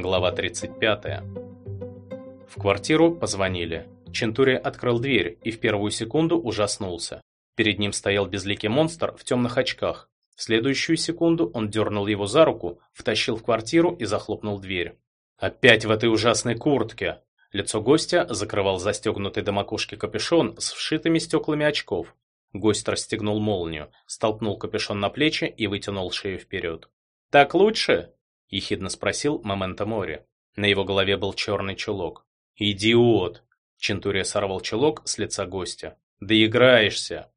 Глава 35. В квартиру позвонили. Чентури открыл дверь и в первую секунду ужаснулся. Перед ним стоял безликий монстр в темных очках. В следующую секунду он дернул его за руку, втащил в квартиру и захлопнул дверь. «Опять в этой ужасной куртке!» Лицо гостя закрывал застегнутый до макушки капюшон с вшитыми стеклами очков. Гость расстегнул молнию, столкнул капюшон на плечи и вытянул шею вперед. «Так лучше?» – ехидно спросил Моменто Мори. На его голове был черный чулок. «Идиот!» – Чентурия сорвал чулок с лица гостя. «Да играешься!»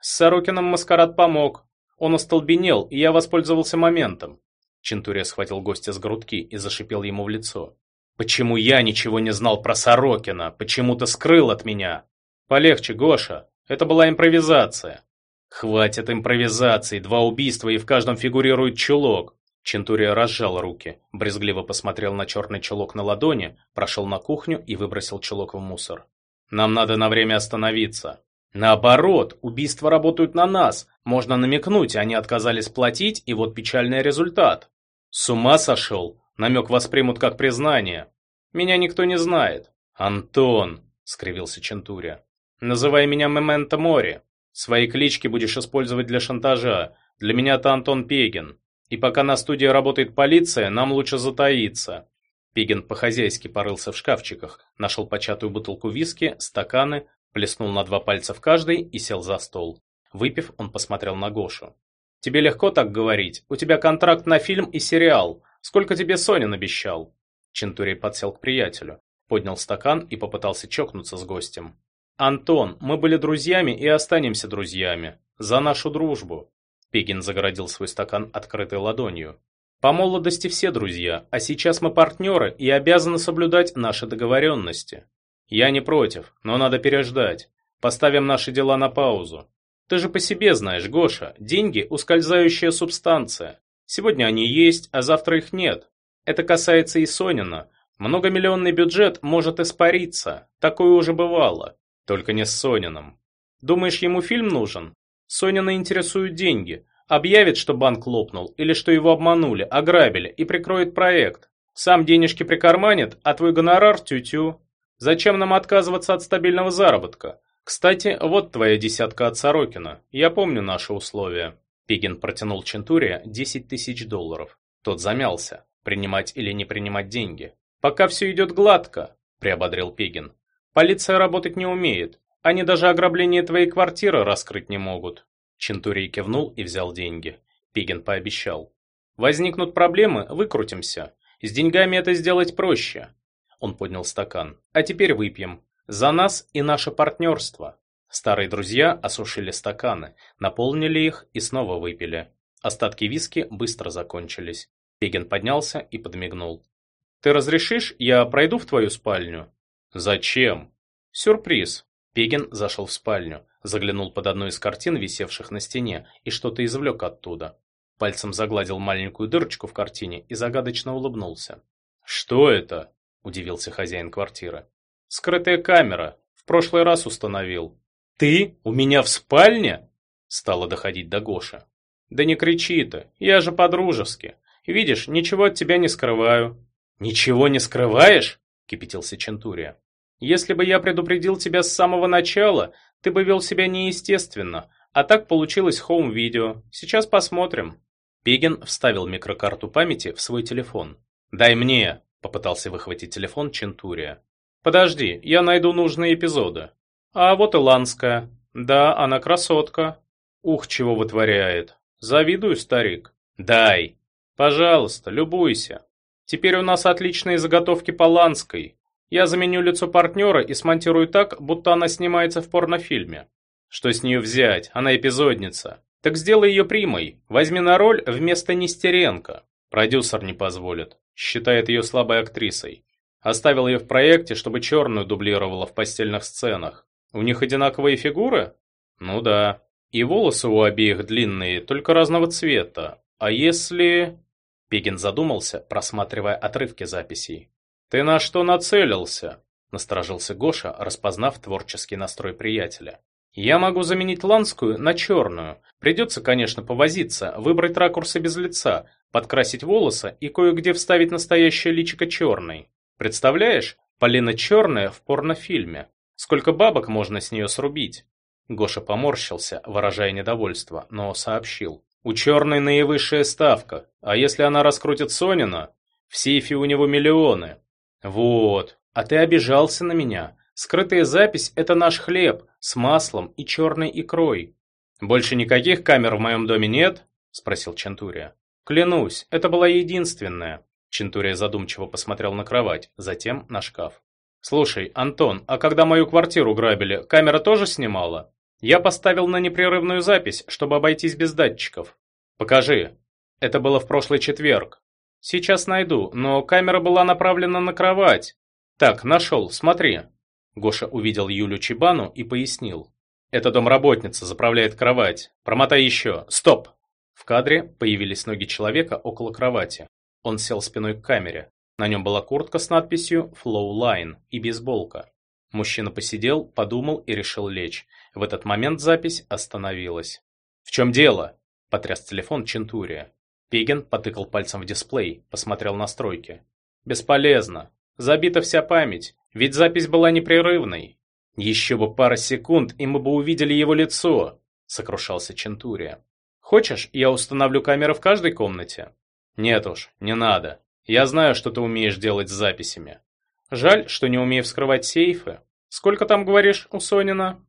«С Сорокином маскарад помог. Он остолбенел, и я воспользовался моментом». Чентурия схватил гостя с грудки и зашипел ему в лицо. «Почему я ничего не знал про Сорокина? Почему ты скрыл от меня?» «Полегче, Гоша. Это была импровизация». «Хватит импровизации. Два убийства, и в каждом фигурирует чулок. Чентурия разжал руки, брезгливо посмотрел на черный чулок на ладони, прошел на кухню и выбросил чулок в мусор. «Нам надо на время остановиться». «Наоборот, убийства работают на нас. Можно намекнуть, они отказались платить, и вот печальный результат». «С ума сошел? Намек воспримут как признание. Меня никто не знает». «Антон», — скривился Чентурия, — «называй меня Мементо Мори. Свои клички будешь использовать для шантажа. Для меня ты Антон Пегин. И пока на студии работает полиция, нам лучше затаиться. Пигин по-хозяйски порылся в шкафчиках, нашел початую бутылку виски, стаканы, плеснул на два пальца в каждый и сел за стол. Выпив, он посмотрел на Гошу. «Тебе легко так говорить. У тебя контракт на фильм и сериал. Сколько тебе Сонин обещал?» Чентурий подсел к приятелю, поднял стакан и попытался чокнуться с гостем. «Антон, мы были друзьями и останемся друзьями. За нашу дружбу. Пегин загородил свой стакан открытой ладонью. «По молодости все друзья, а сейчас мы партнеры и обязаны соблюдать наши договоренности. Я не против, но надо переждать. Поставим наши дела на паузу. Ты же по себе знаешь, Гоша, деньги – ускользающая субстанция. Сегодня они есть, а завтра их нет. Это касается и Сонина. Многомиллионный бюджет может испариться. Такое уже бывало. Только не с Сонином. Думаешь, ему фильм нужен? Сонина интересуют деньги. Объявит, что банк лопнул, или что его обманули, ограбили, и прикроет проект. Сам денежки прикарманит, а твой гонорар тю-тю. Зачем нам отказываться от стабильного заработка? Кстати, вот твоя десятка от Сорокина. Я помню наши условия. Пигин протянул Чентурия 10 тысяч долларов. Тот замялся, принимать или не принимать деньги. «Пока все идет гладко», – приободрил Пигин. «Полиция работать не умеет. Они даже ограбление твоей квартиры раскрыть не могут. Чентурий кивнул и взял деньги. Пигин пообещал. Возникнут проблемы, выкрутимся. С деньгами это сделать проще. Он поднял стакан. А теперь выпьем. За нас и наше партнерство. Старые друзья осушили стаканы, наполнили их и снова выпили. Остатки виски быстро закончились. Пигин поднялся и подмигнул. «Ты разрешишь, я пройду в твою спальню?» «Зачем?» «Сюрприз. Пегин зашел в спальню, заглянул под одну из картин, висевших на стене, и что-то извлек оттуда. Пальцем загладил маленькую дырочку в картине и загадочно улыбнулся. «Что это?» – удивился хозяин квартиры. «Скрытая камера. В прошлый раз установил». «Ты? У меня в спальне?» – стало доходить до Гоши. «Да не кричи ты, я же по-дружески. Видишь, ничего от тебя не скрываю». «Ничего не скрываешь?» – кипятился Чентурия. Если бы я предупредил тебя с самого начала, ты бы вел себя неестественно, а так получилось хоум-видео. Сейчас посмотрим». Пегин вставил микрокарту памяти в свой телефон. «Дай мне», — попытался выхватить телефон Чентурия. «Подожди, я найду нужные эпизоды». «А вот и Ланская. Да, она красотка». «Ух, чего вытворяет. Завидую, старик». «Дай». «Пожалуйста, любуйся. Теперь у нас отличные заготовки по Ланской. Я заменю лицо партнера и смонтирую так, будто она снимается в порнофильме. Что с нее взять? Она эпизодница. Так сделай ее примой. Возьми на роль вместо Нестеренко. Продюсер не позволит. Считает ее слабой актрисой. Оставил ее в проекте, чтобы черную дублировала в постельных сценах. У них одинаковые фигуры? Ну да. И волосы у обеих длинные, только разного цвета. А если... Пегин задумался, просматривая отрывки записей. «Ты на что нацелился?» – насторожился Гоша, распознав творческий настрой приятеля. Я могу заменить ланскую на черную. Придется, конечно, повозиться, выбрать ракурсы без лица, подкрасить волосы и кое-где вставить настоящее личико черной. Представляешь, Полина черная в порнофильме. Сколько бабок можно с нее срубить? Гоша поморщился, выражая недовольство, но сообщил. У черной наивысшая ставка, а если она раскрутит Сонина, в сейфе у него миллионы. Вот, а ты обижался на меня. Скрытая запись – это наш хлеб с маслом и черной икрой. Больше никаких камер в моем доме нет? Спросил Чентурия. Клянусь, это была единственная. Чентурия задумчиво посмотрел на кровать, затем на шкаф. Слушай, Антон, а когда мою квартиру грабили, камера тоже снимала? Я поставил на непрерывную запись, чтобы обойтись без датчиков. Покажи. Это было в прошлый четверг. Сейчас найду, но камера была направлена на кровать. Так, нашел, смотри. Гоша увидел Юлю Чебану и пояснил. «Это домработница, заправляет кровать. Промотай еще. Стоп!» В кадре появились ноги человека около кровати. Он сел спиной к камере. На нем была куртка с надписью «Flow Line» и бейсболка. Мужчина посидел, подумал и решил лечь. В этот момент запись остановилась. «В чем дело?» – потряс телефон Чентурия. Пеген потыкал пальцем в дисплей, посмотрел настройки. «Бесполезно. Забита вся память. Ведь запись была непрерывной. Еще бы пара секунд, и мы бы увидели его лицо, сокрушался Чентурия. Хочешь, я установлю камеры в каждой комнате? Нет уж, не надо. Я знаю, что ты умеешь делать с записями. Жаль, что не умею вскрывать сейфы. Сколько там, говоришь, у Сонина?